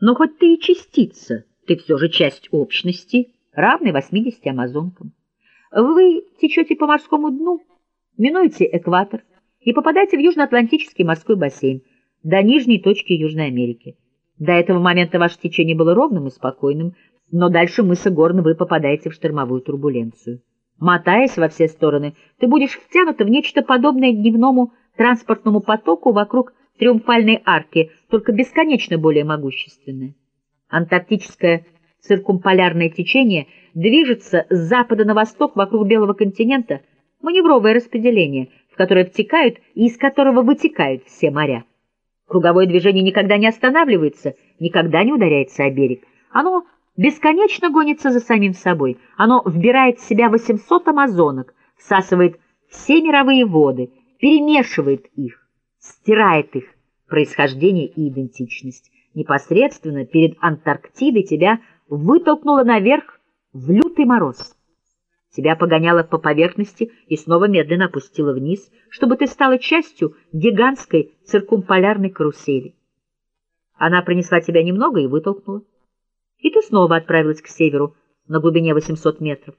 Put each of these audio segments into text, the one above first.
Но хоть ты и частица, ты все же часть общности, равной 80 амазонкам. Вы течете по морскому дну, минуете экватор и попадаете в Южноатлантический морской бассейн до нижней точки Южной Америки. До этого момента ваше течение было ровным и спокойным, но дальше мыса Горн вы попадаете в штормовую турбуленцию. Мотаясь во все стороны, ты будешь втянута в нечто подобное дневному транспортному потоку вокруг триумфальной арки, только бесконечно более могущественное. Антарктическое циркумполярное течение движется с запада на восток вокруг Белого континента, маневровое распределение, в которое втекают и из которого вытекают все моря. Круговое движение никогда не останавливается, никогда не ударяется о берег. Оно бесконечно гонится за самим собой. Оно вбирает в себя 800 амазонок, всасывает все мировые воды, перемешивает их, стирает их происхождение и идентичность. Непосредственно перед Антарктидой тебя вытолкнуло наверх в лютый мороз. Тебя погоняло по поверхности и снова медленно опустило вниз, чтобы ты стала частью гигантской циркумполярной карусели. Она принесла тебя немного и вытолкнула. И ты снова отправилась к северу на глубине 800 метров.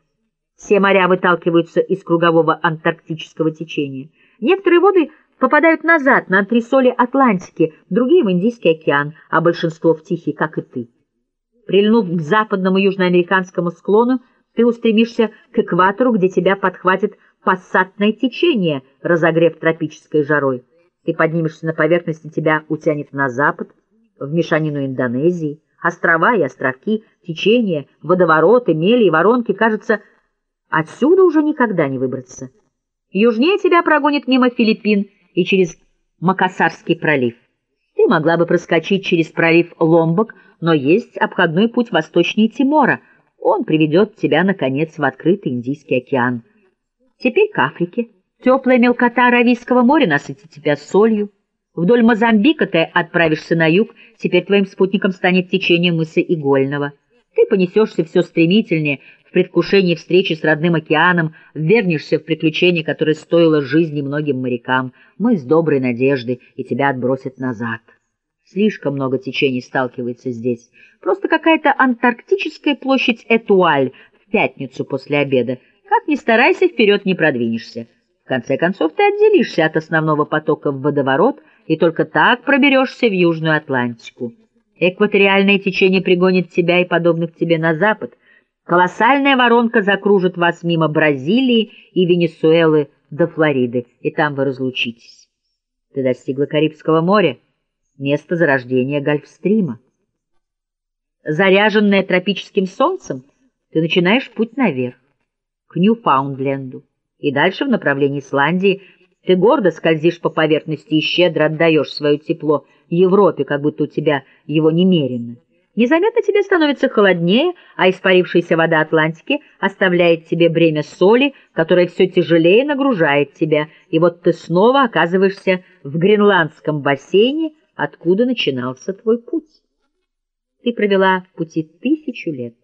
Все моря выталкиваются из кругового антарктического течения. Некоторые воды попадают назад на антресоли Атлантики, другие в Индийский океан, а большинство в Тихий, как и ты. Прильнув к западному южноамериканскому склону, ты устремишься к экватору, где тебя подхватит пассатное течение, разогрев тропической жарой. Ты поднимешься на поверхность, и тебя утянет на запад, в мешанину Индонезии. Острова и островки, течения, водовороты, мели и воронки, кажется, отсюда уже никогда не выбраться. Южнее тебя прогонит мимо Филиппин и через Макасарский пролив. Ты могла бы проскочить через пролив Ломбок, но есть обходной путь восточнее Тимора. Он приведет тебя, наконец, в открытый Индийский океан. Теперь к Африке. Теплая мелкота Аравийского моря насытит тебя солью. Вдоль Мозамбика ты отправишься на юг, теперь твоим спутником станет течение мыса Игольного. Ты понесешься все стремительнее, в предвкушении встречи с родным океаном, вернешься в приключение, которое стоило жизни многим морякам. Мы с доброй надеждой, и тебя отбросят назад. Слишком много течений сталкивается здесь. Просто какая-то антарктическая площадь Этуаль в пятницу после обеда. Как ни старайся, вперед не продвинешься. В конце концов, ты отделишься от основного потока в водоворот, и только так проберешься в Южную Атлантику. Экваториальное течение пригонит тебя и подобных тебе на запад. Колоссальная воронка закружит вас мимо Бразилии и Венесуэлы до Флориды, и там вы разлучитесь. Ты достигла Карибского моря, место зарождения Гольфстрима. Заряженная тропическим солнцем, ты начинаешь путь наверх, к Ньюфаундленду, и дальше в направлении Исландии ты гордо скользишь по поверхности и щедро отдаешь свое тепло Европе, как будто у тебя его немерено. Незаметно тебе становится холоднее, а испарившаяся вода Атлантики оставляет тебе бремя соли, которое все тяжелее нагружает тебя, и вот ты снова оказываешься в гренландском бассейне, откуда начинался твой путь. Ты провела в пути тысячу лет.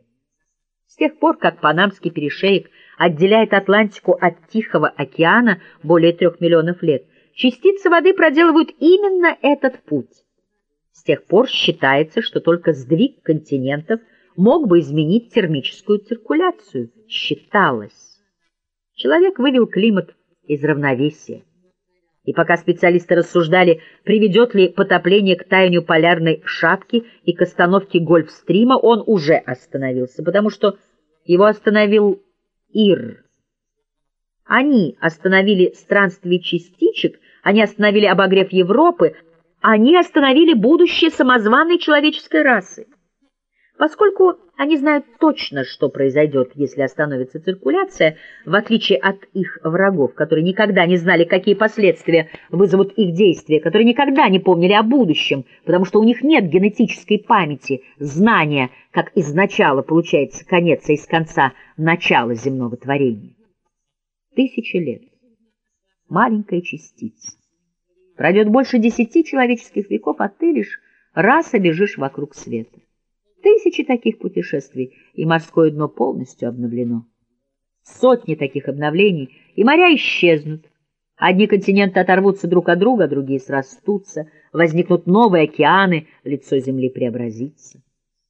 С тех пор, как Панамский перешеек отделяет Атлантику от Тихого океана более трех миллионов лет, частицы воды проделывают именно этот путь. С тех пор считается, что только сдвиг континентов мог бы изменить термическую циркуляцию. Считалось. Человек вывел климат из равновесия. И пока специалисты рассуждали, приведет ли потопление к таянию полярной шапки и к остановке Гольфстрима, он уже остановился, потому что его остановил Ир. Они остановили странствие частичек, они остановили обогрев Европы, они остановили будущее самозваной человеческой расы. Поскольку они знают точно, что произойдет, если остановится циркуляция, в отличие от их врагов, которые никогда не знали, какие последствия вызовут их действия, которые никогда не помнили о будущем, потому что у них нет генетической памяти, знания, как из начала получается конец, а из конца начало земного творения. Тысячи лет. Маленькая частица. Пройдет больше десяти человеческих веков, а ты лишь раз обежишь вокруг света. Тысячи таких путешествий, и морское дно полностью обновлено. Сотни таких обновлений, и моря исчезнут, Одни континенты оторвутся друг от друга, другие срастутся, возникнут новые океаны, лицо Земли преобразится.